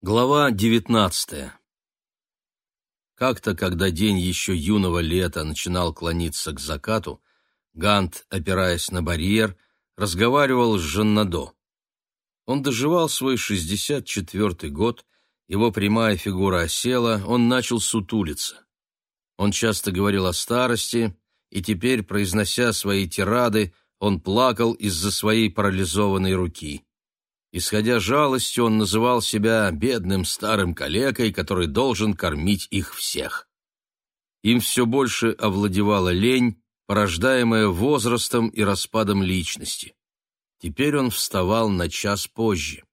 Глава девятнадцатая Как-то, когда день еще юного лета начинал клониться к закату, Гант, опираясь на барьер, разговаривал с Жаннадо. Он доживал свой шестьдесят четвертый год, его прямая фигура осела, он начал сутулиться. Он часто говорил о старости, и теперь, произнося свои тирады, он плакал из-за своей парализованной руки. Исходя жалостью, он называл себя бедным старым калекой, который должен кормить их всех. Им все больше овладевала лень, порождаемая возрастом и распадом личности. Теперь он вставал на час позже.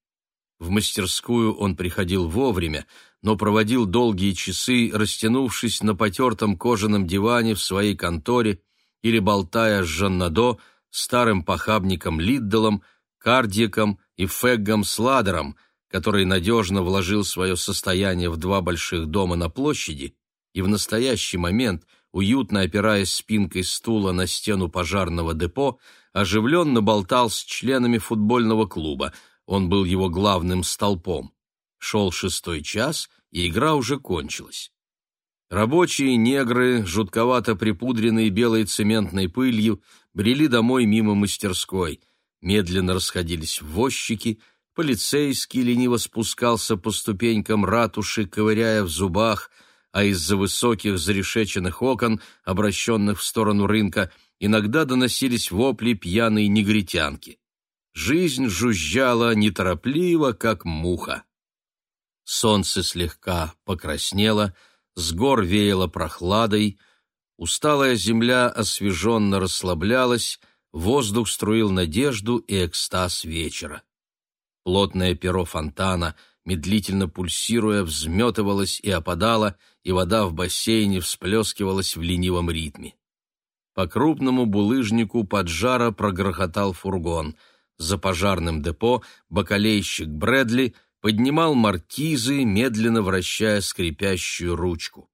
В мастерскую он приходил вовремя, но проводил долгие часы, растянувшись на потертом кожаном диване в своей конторе или болтая с Жаннадо, старым похабником Лиддалом, кардиаком и Феггом Сладером, который надежно вложил свое состояние в два больших дома на площади и в настоящий момент, уютно опираясь спинкой стула на стену пожарного депо, оживленно болтал с членами футбольного клуба. Он был его главным столпом. Шел шестой час, и игра уже кончилась. Рабочие негры, жутковато припудренные белой цементной пылью, брели домой мимо мастерской — медленно расходились возчики, полицейский лениво спускался по ступенькам ратуши, ковыряя в зубах, а из-за высоких зарешеченных окон, обращенных в сторону рынка, иногда доносились вопли пьяной негритянки. Жизнь жужжала неторопливо, как муха. Солнце слегка покраснело, с гор веяло прохладой, усталая земля освеженно расслаблялась, Воздух струил надежду и экстаз вечера. Плотное перо фонтана, медлительно пульсируя, взметывалось и опадало, и вода в бассейне всплескивалась в ленивом ритме. По крупному булыжнику поджара прогрохотал фургон. За пожарным депо бакалейщик Брэдли поднимал маркизы, медленно вращая скрипящую ручку.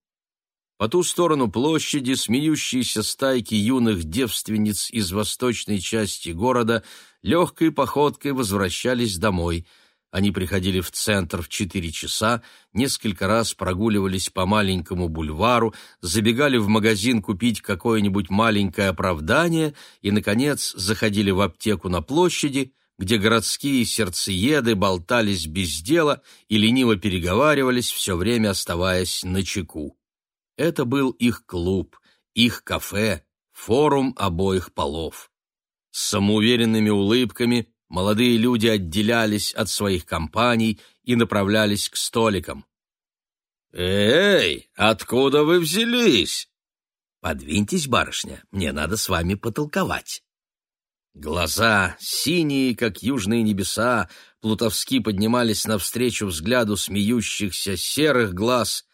По ту сторону площади смеющиеся стайки юных девственниц из восточной части города легкой походкой возвращались домой. Они приходили в центр в четыре часа, несколько раз прогуливались по маленькому бульвару, забегали в магазин купить какое-нибудь маленькое оправдание и, наконец, заходили в аптеку на площади, где городские сердцееды болтались без дела и лениво переговаривались, все время оставаясь на чеку. Это был их клуб, их кафе, форум обоих полов. С самоуверенными улыбками молодые люди отделялись от своих компаний и направлялись к столикам. «Эй, откуда вы взялись?» «Подвиньтесь, барышня, мне надо с вами потолковать». Глаза, синие, как южные небеса, плутовски поднимались навстречу взгляду смеющихся серых глаз,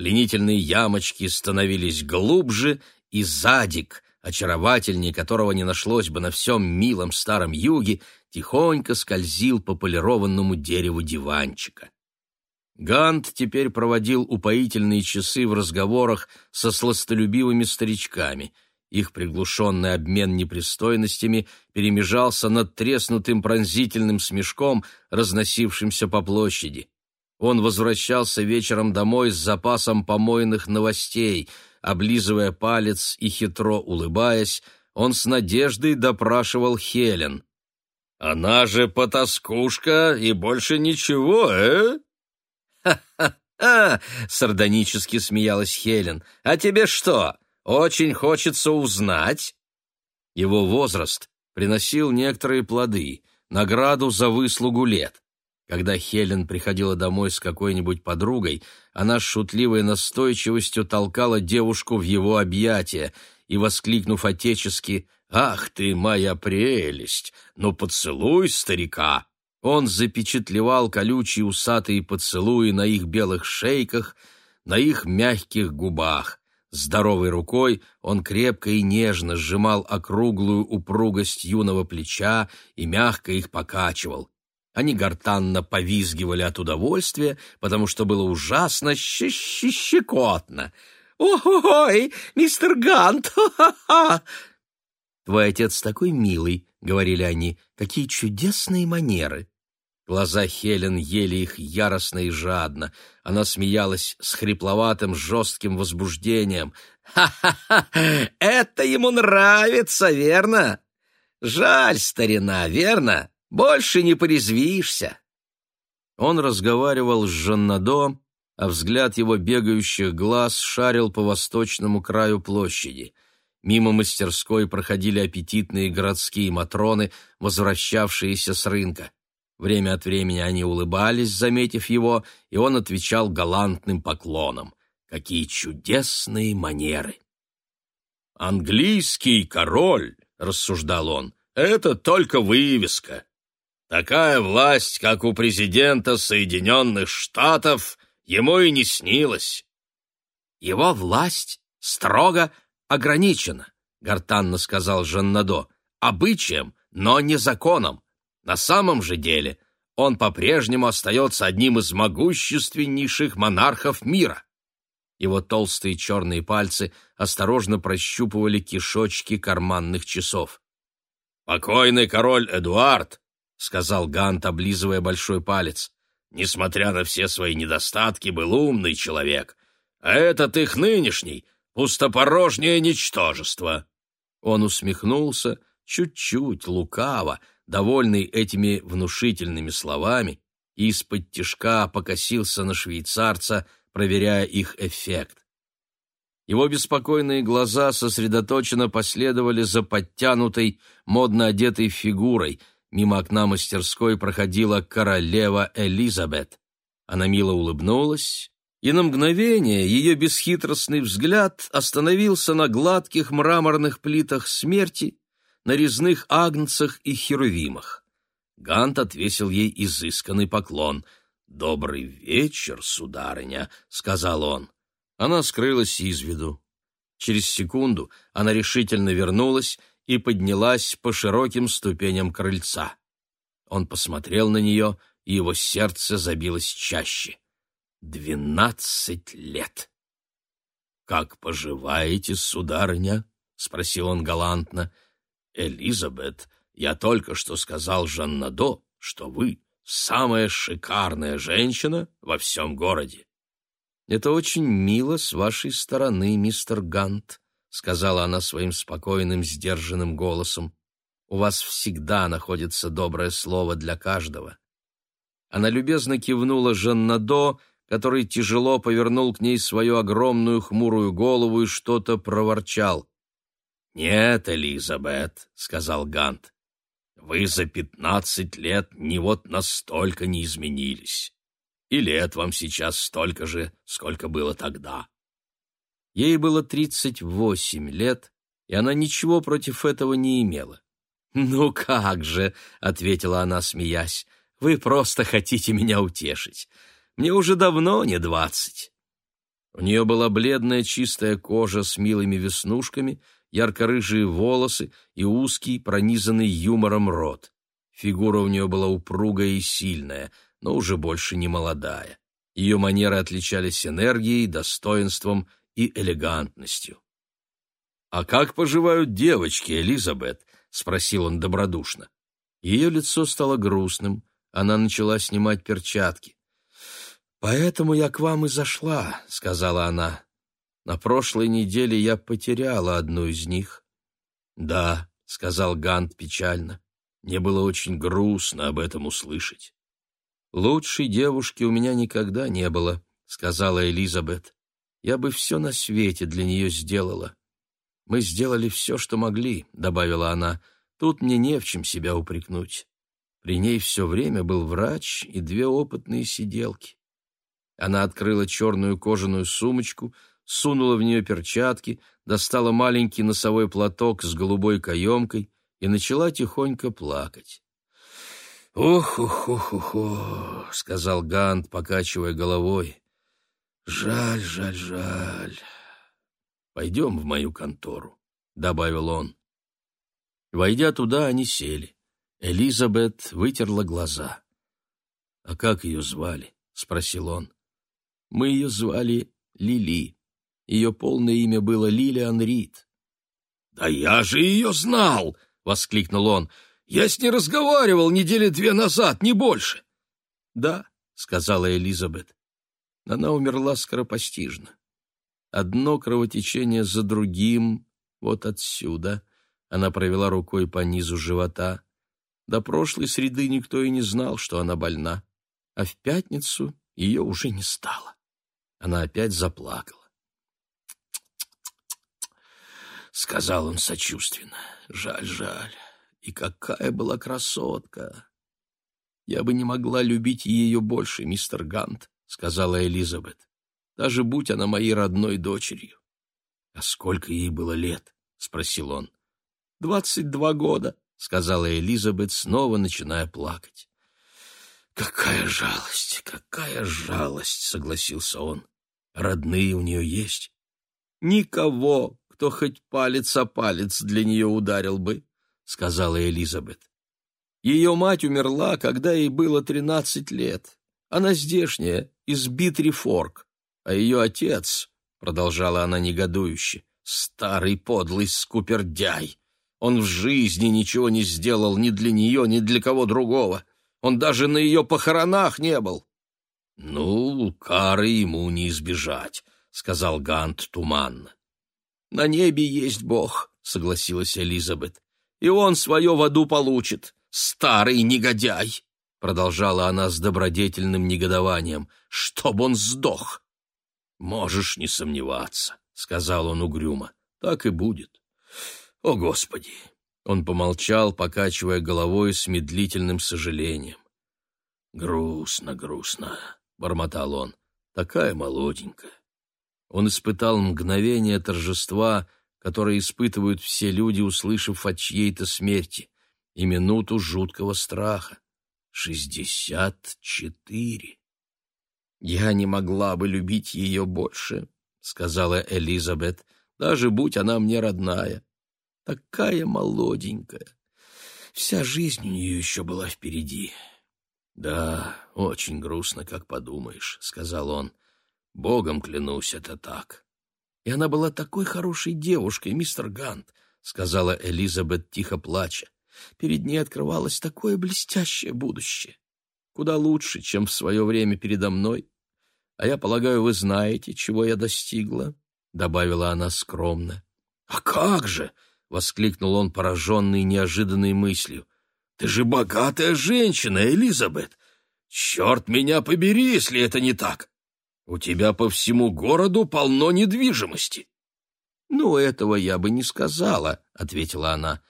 Пленительные ямочки становились глубже, и задик, очаровательнее которого не нашлось бы на всем милом старом юге, тихонько скользил по полированному дереву диванчика. Гант теперь проводил упоительные часы в разговорах со сластолюбивыми старичками. Их приглушенный обмен непристойностями перемежался над треснутым пронзительным смешком, разносившимся по площади. Он возвращался вечером домой с запасом помойных новостей, облизывая палец и хитро улыбаясь, он с надеждой допрашивал Хелен. «Она же потаскушка и больше ничего, э?» «Ха-ха-ха!» — сардонически смеялась Хелен. «А тебе что, очень хочется узнать?» Его возраст приносил некоторые плоды, награду за выслугу лет. Когда Хелен приходила домой с какой-нибудь подругой, она с шутливой настойчивостью толкала девушку в его объятия и, воскликнув отечески «Ах ты, моя прелесть! Ну поцелуй старика!» Он запечатлевал колючие усатые поцелуи на их белых шейках, на их мягких губах. Здоровой рукой он крепко и нежно сжимал округлую упругость юного плеча и мягко их покачивал. Они гортанно повизгивали от удовольствия, потому что было ужасно щекотно. «Ой, мистер Гант! Ха-ха-ха!» «Твой отец такой милый», — говорили они, — «какие чудесные манеры!» Глаза Хелен ели их яростно и жадно. Она смеялась с хрипловатым, жестким возбуждением. «Ха-ха-ха! Это ему нравится, верно? Жаль, старина, верно? Больше не порезвишься!» Он разговаривал с Жаннадо, а взгляд его бегающих глаз шарил по восточному краю площади. Мимо мастерской проходили аппетитные городские матроны, возвращавшиеся с рынка. Время от времени они улыбались, заметив его, и он отвечал галантным поклоном. Какие чудесные манеры! «Английский король», — рассуждал он, — «это только вывеска. Такая власть, как у президента Соединенных Штатов, ему и не снилась. Его власть строго ограничена, гортанно сказал Жаннадо, обычаем, но не законом. На самом же деле он по-прежнему остается одним из могущественнейших монархов мира. Его толстые черные пальцы осторожно прощупывали кишочки карманных часов. Покойный король Эдуард — сказал Гант, облизывая большой палец. «Несмотря на все свои недостатки, был умный человек. А этот их нынешний — пустопорожнее ничтожество». Он усмехнулся, чуть-чуть, лукаво, довольный этими внушительными словами, и из-под тишка покосился на швейцарца, проверяя их эффект. Его беспокойные глаза сосредоточенно последовали за подтянутой, модно одетой фигурой — Мимо окна мастерской проходила королева Элизабет. Она мило улыбнулась, и на мгновение ее бесхитростный взгляд остановился на гладких мраморных плитах смерти, на резных агнцах и херувимах. Гант отвесил ей изысканный поклон. «Добрый вечер, сударыня», — сказал он. Она скрылась из виду. Через секунду она решительно вернулась и поднялась по широким ступеням крыльца. Он посмотрел на нее, и его сердце забилось чаще. Двенадцать лет! «Как поживаете, сударыня?» — спросил он галантно. «Элизабет, я только что сказал Жаннадо, что вы самая шикарная женщина во всем городе». «Это очень мило с вашей стороны, мистер Гант», — сказала она своим спокойным, сдержанным голосом. «У вас всегда находится доброе слово для каждого». Она любезно кивнула Жаннадо, который тяжело повернул к ней свою огромную хмурую голову и что-то проворчал. «Нет, Элизабет», — сказал Гант, — «вы за пятнадцать лет ни вот настолько не изменились. И лет вам сейчас столько же, сколько было тогда. Ей было тридцать восемь лет, и она ничего против этого не имела. «Ну как же», — ответила она, смеясь, — «вы просто хотите меня утешить. Мне уже давно не двадцать». У нее была бледная чистая кожа с милыми веснушками, ярко-рыжие волосы и узкий, пронизанный юмором рот. Фигура у нее была упругая и сильная, но уже больше не молодая. Ее манеры отличались энергией, достоинством и элегантностью. «А как поживают девочки, Элизабет?» — спросил он добродушно. Ее лицо стало грустным, она начала снимать перчатки. «Поэтому я к вам и зашла», — сказала она. «На прошлой неделе я потеряла одну из них». «Да», — сказал Гант печально, — «мне было очень грустно об этом услышать». «Лучшей девушки у меня никогда не было», — сказала Элизабет. Я бы все на свете для нее сделала. Мы сделали все, что могли, — добавила она. Тут мне не в чем себя упрекнуть. При ней все время был врач и две опытные сиделки. Она открыла черную кожаную сумочку, сунула в нее перчатки, достала маленький носовой платок с голубой каемкой и начала тихонько плакать. «Ох-ох-ох-ох!» — сказал Гант, покачивая головой. Жаль, жаль, жаль. Пойдем в мою контору, добавил он. Войдя туда, они сели. Элизабет вытерла глаза. А как ее звали? спросил он. Мы ее звали Лили. Ее полное имя было Лилиан Рид. Да я же ее знал, воскликнул он. Я с ней разговаривал недели две назад, не больше. «Да», — сказала Элизабет. Она умерла скоропостижно. Одно кровотечение за другим, вот отсюда. Она провела рукой по низу живота. До прошлой среды никто и не знал, что она больна. А в пятницу ее уже не стало. Она опять заплакала. Сказал он сочувственно. Жаль, жаль. И какая была красотка! Я бы не могла любить ее больше, мистер Гант, сказала Элизабет. Даже будь она моей родной дочерью. А сколько ей было лет? спросил он. Двадцать два года, сказала Элизабет, снова начиная плакать. Какая жалость, какая жалость, согласился он. Родные у нее есть? Никого, кто хоть палец о палец для нее ударил бы, сказала Элизабет. Ее мать умерла, когда ей было тринадцать лет. Она здешняя, из Битрифорк, а ее отец, продолжала она негодующе, старый подлый скупердяй. Он в жизни ничего не сделал ни для нее, ни для кого другого. Он даже на ее похоронах не был. — Ну, кары ему не избежать, — сказал Гант туманно. — На небе есть Бог, — согласилась Элизабет, — и он свое в аду получит, старый негодяй, — продолжала она с добродетельным негодованием, — чтоб он сдох. — Можешь не сомневаться, — сказал он угрюмо, — так и будет. О, Господи! Он помолчал, покачивая головой с медлительным сожалением. «Грустно, грустно», — бормотал он, — «такая молоденькая». Он испытал мгновение торжества, которое испытывают все люди, услышав от чьей-то смерти, и минуту жуткого страха. Шестьдесят четыре. «Я не могла бы любить ее больше», — сказала Элизабет, — «даже будь она мне родная такая молоденькая. Вся жизнь у нее еще была впереди. «Да, очень грустно, как подумаешь», — сказал он. «Богом клянусь, это так». «И она была такой хорошей девушкой, мистер Гант», — сказала Элизабет, тихо плача. «Перед ней открывалось такое блестящее будущее. Куда лучше, чем в свое время передо мной. А я полагаю, вы знаете, чего я достигла», — добавила она скромно. «А как же!» — воскликнул он, пораженный неожиданной мыслью. «Ты же богатая женщина, Элизабет! Черт меня побери, если это не так! У тебя по всему городу полно недвижимости!» «Ну, этого я бы не сказала», — ответила она.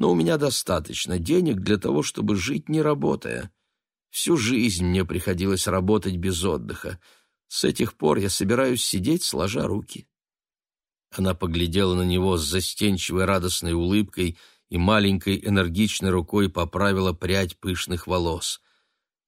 «Но у меня достаточно денег для того, чтобы жить, не работая. Всю жизнь мне приходилось работать без отдыха. С этих пор я собираюсь сидеть, сложа руки». Она поглядела на него с застенчивой радостной улыбкой и маленькой энергичной рукой поправила прядь пышных волос.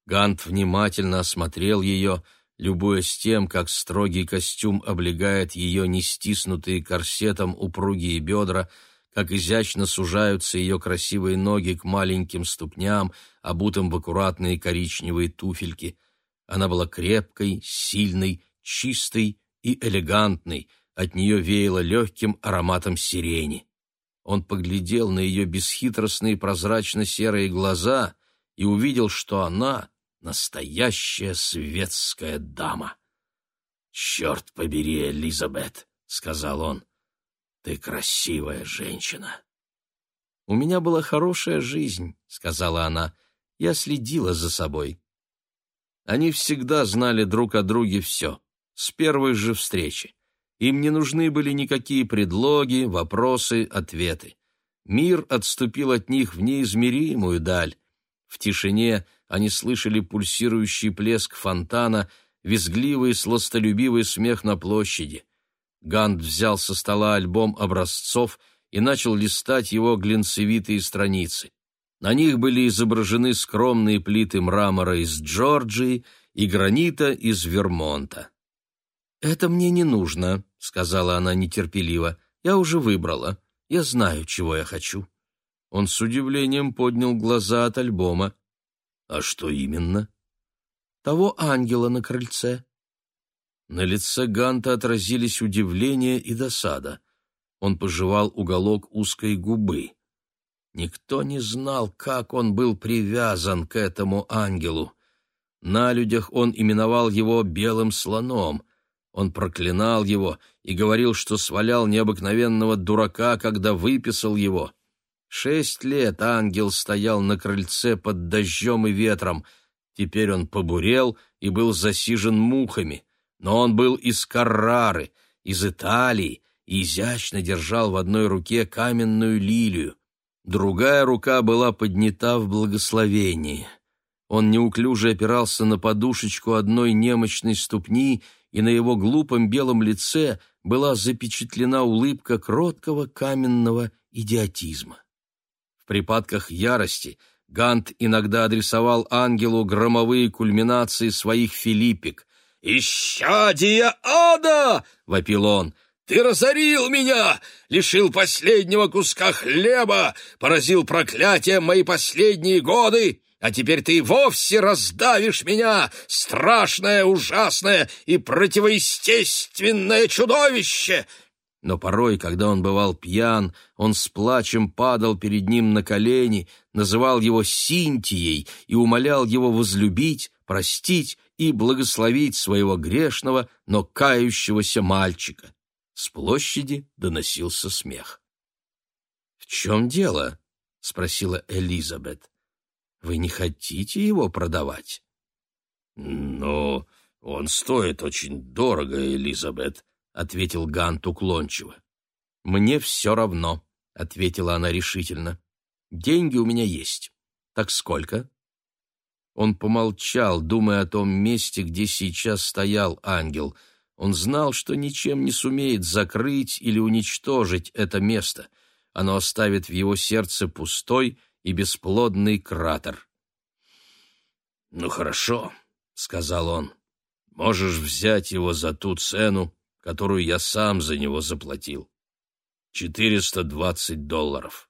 Гант внимательно осмотрел ее, любуясь тем, как строгий костюм облегает ее нестиснутые корсетом упругие бедра, как изящно сужаются ее красивые ноги к маленьким ступням, обутым в аккуратные коричневые туфельки. Она была крепкой, сильной, чистой и элегантной — от нее веяло легким ароматом сирени. Он поглядел на ее бесхитростные прозрачно-серые глаза и увидел, что она — настоящая светская дама. «Черт побери, Элизабет!» — сказал он. «Ты красивая женщина!» «У меня была хорошая жизнь», — сказала она. «Я следила за собой». Они всегда знали друг о друге все, с первой же встречи. Им не нужны были никакие предлоги, вопросы, ответы. Мир отступил от них в неизмеримую даль. В тишине они слышали пульсирующий плеск фонтана, визгливый, сластолюбивый смех на площади. Гант взял со стола альбом образцов и начал листать его глинцевитые страницы. На них были изображены скромные плиты мрамора из Джорджии и гранита из Вермонта. «Это мне не нужно», — сказала она нетерпеливо. «Я уже выбрала. Я знаю, чего я хочу». Он с удивлением поднял глаза от альбома. «А что именно?» «Того ангела на крыльце». На лице Ганта отразились удивление и досада. Он пожевал уголок узкой губы. Никто не знал, как он был привязан к этому ангелу. На людях он именовал его «белым слоном». Он проклинал его и говорил, что свалял необыкновенного дурака, когда выписал его. Шесть лет ангел стоял на крыльце под дождем и ветром. Теперь он побурел и был засижен мухами. Но он был из Каррары, из Италии, и изящно держал в одной руке каменную лилию. Другая рука была поднята в благословении. Он неуклюже опирался на подушечку одной немощной ступни, и на его глупом белом лице была запечатлена улыбка кроткого каменного идиотизма. В припадках ярости Гант иногда адресовал ангелу громовые кульминации своих филиппик. «Исчадие ада!» — вопил он. Ты разорил меня, лишил последнего куска хлеба, поразил проклятием мои последние годы, а теперь ты вовсе раздавишь меня, страшное, ужасное и противоестественное чудовище!» Но порой, когда он бывал пьян, он с плачем падал перед ним на колени, называл его Синтией и умолял его возлюбить, простить и благословить своего грешного, но кающегося мальчика. С площади доносился смех. «В чем дело?» — спросила Элизабет. «Вы не хотите его продавать?» «Но он стоит очень дорого, Элизабет», — ответил Гант уклончиво. «Мне все равно», — ответила она решительно. «Деньги у меня есть. Так сколько?» Он помолчал, думая о том месте, где сейчас стоял ангел — он знал, что ничем не сумеет закрыть или уничтожить это место. Оно оставит в его сердце пустой и бесплодный кратер. «Ну хорошо», — сказал он, — «можешь взять его за ту цену, которую я сам за него заплатил. Четыреста двадцать долларов».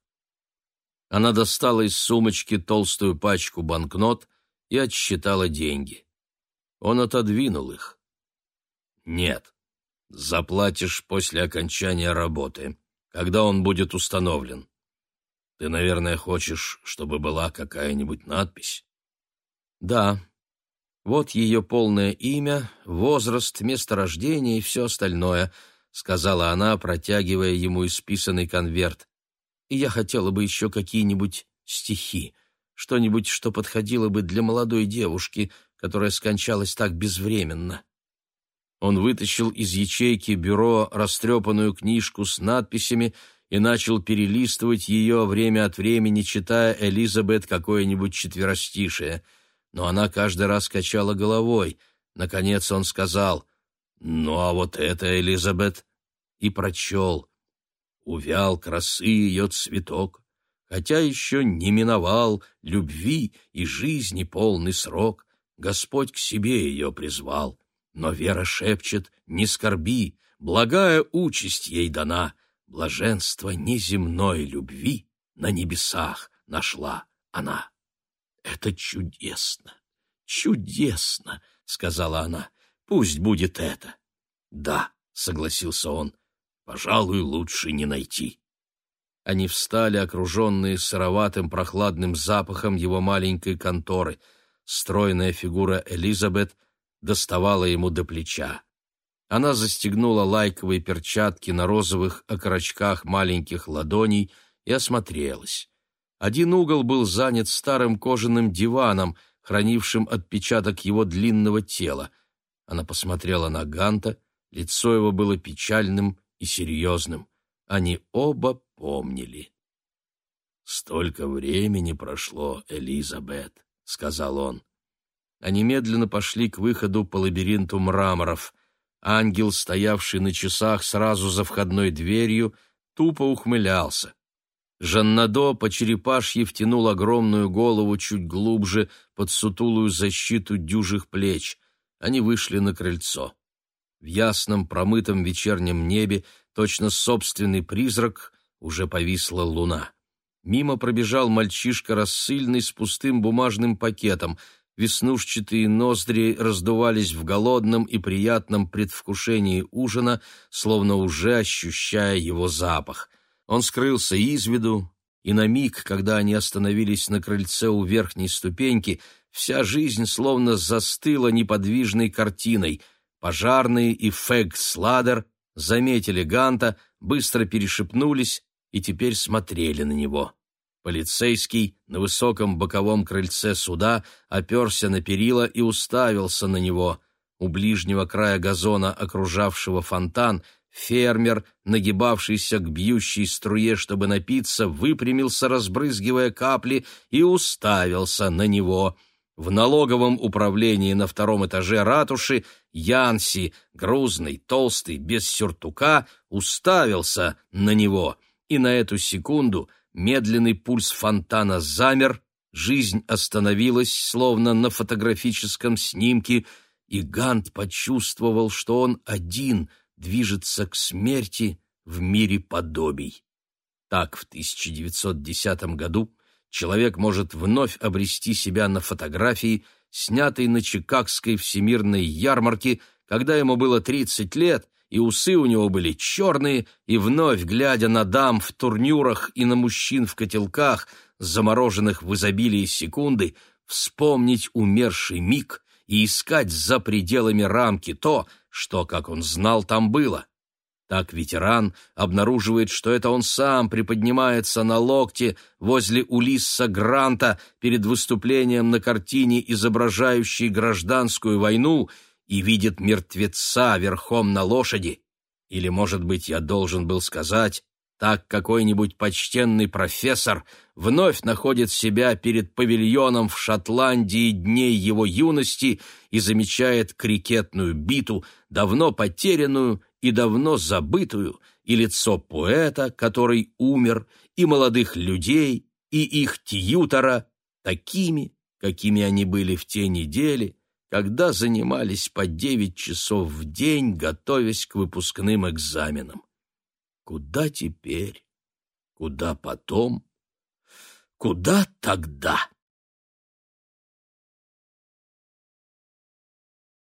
Она достала из сумочки толстую пачку банкнот и отсчитала деньги. Он отодвинул их. Нет. Заплатишь после окончания работы, когда он будет установлен. Ты, наверное, хочешь, чтобы была какая-нибудь надпись? Да. Вот ее полное имя, возраст, место рождения и все остальное, сказала она, протягивая ему исписанный конверт. И я хотела бы еще какие-нибудь стихи, что-нибудь, что подходило бы для молодой девушки, которая скончалась так безвременно. Он вытащил из ячейки бюро растрепанную книжку с надписями и начал перелистывать ее время от времени, читая Элизабет какое-нибудь четверостишее. Но она каждый раз качала головой. Наконец он сказал «Ну а вот это, Элизабет!» и прочел «Увял красы ее цветок, хотя еще не миновал любви и жизни полный срок, Господь к себе ее призвал». Но Вера шепчет «Не скорби, благая участь ей дана, блаженство неземной любви на небесах нашла она». «Это чудесно, чудесно!» — сказала она. «Пусть будет это». «Да», — согласился он, — «пожалуй, лучше не найти». Они встали, окруженные сыроватым прохладным запахом его маленькой конторы. Стройная фигура Элизабет доставала ему до плеча. Она застегнула лайковые перчатки на розовых окорочках маленьких ладоней и осмотрелась. Один угол был занят старым кожаным диваном, хранившим отпечаток его длинного тела. Она посмотрела на Ганта, лицо его было печальным и серьезным. Они оба помнили. «Столько времени прошло, Элизабет», — сказал он. Они медленно пошли к выходу по лабиринту мраморов. Ангел, стоявший на часах сразу за входной дверью, тупо ухмылялся. Жаннадо по черепашье втянул огромную голову чуть глубже под сутулую защиту дюжих плеч. Они вышли на крыльцо. В ясном промытом вечернем небе, точно собственный призрак, уже повисла луна. Мимо пробежал мальчишка рассыльный с пустым бумажным пакетом — Веснушчатые ноздри раздувались в голодном и приятном предвкушении ужина, словно уже ощущая его запах. Он скрылся из виду, и на миг, когда они остановились на крыльце у верхней ступеньки, вся жизнь словно застыла неподвижной картиной. Пожарные и Фэг Сладер заметили Ганта, быстро перешепнулись и теперь смотрели на него. Полицейский на высоком боковом крыльце суда оперся на перила и уставился на него. У ближнего края газона, окружавшего фонтан, фермер, нагибавшийся к бьющей струе, чтобы напиться, выпрямился, разбрызгивая капли, и уставился на него. В налоговом управлении на втором этаже ратуши Янси, грузный, толстый, без сюртука, уставился на него, и на эту секунду — Медленный пульс фонтана замер, жизнь остановилась, словно на фотографическом снимке, и Гант почувствовал, что он один движется к смерти в мире подобий. Так в 1910 году человек может вновь обрести себя на фотографии, снятой на Чикагской всемирной ярмарке, когда ему было 30 лет, и усы у него были черные, и вновь, глядя на дам в турнюрах и на мужчин в котелках, замороженных в изобилии секунды, вспомнить умерший миг и искать за пределами рамки то, что, как он знал, там было. Так ветеран обнаруживает, что это он сам приподнимается на локте возле Улисса Гранта перед выступлением на картине, изображающей гражданскую войну, и видит мертвеца верхом на лошади. Или, может быть, я должен был сказать, так какой-нибудь почтенный профессор вновь находит себя перед павильоном в Шотландии дней его юности и замечает крикетную биту, давно потерянную и давно забытую, и лицо поэта, который умер, и молодых людей, и их тьютора, такими, какими они были в те недели, когда занимались по девять часов в день, готовясь к выпускным экзаменам. Куда теперь? Куда потом? Куда тогда?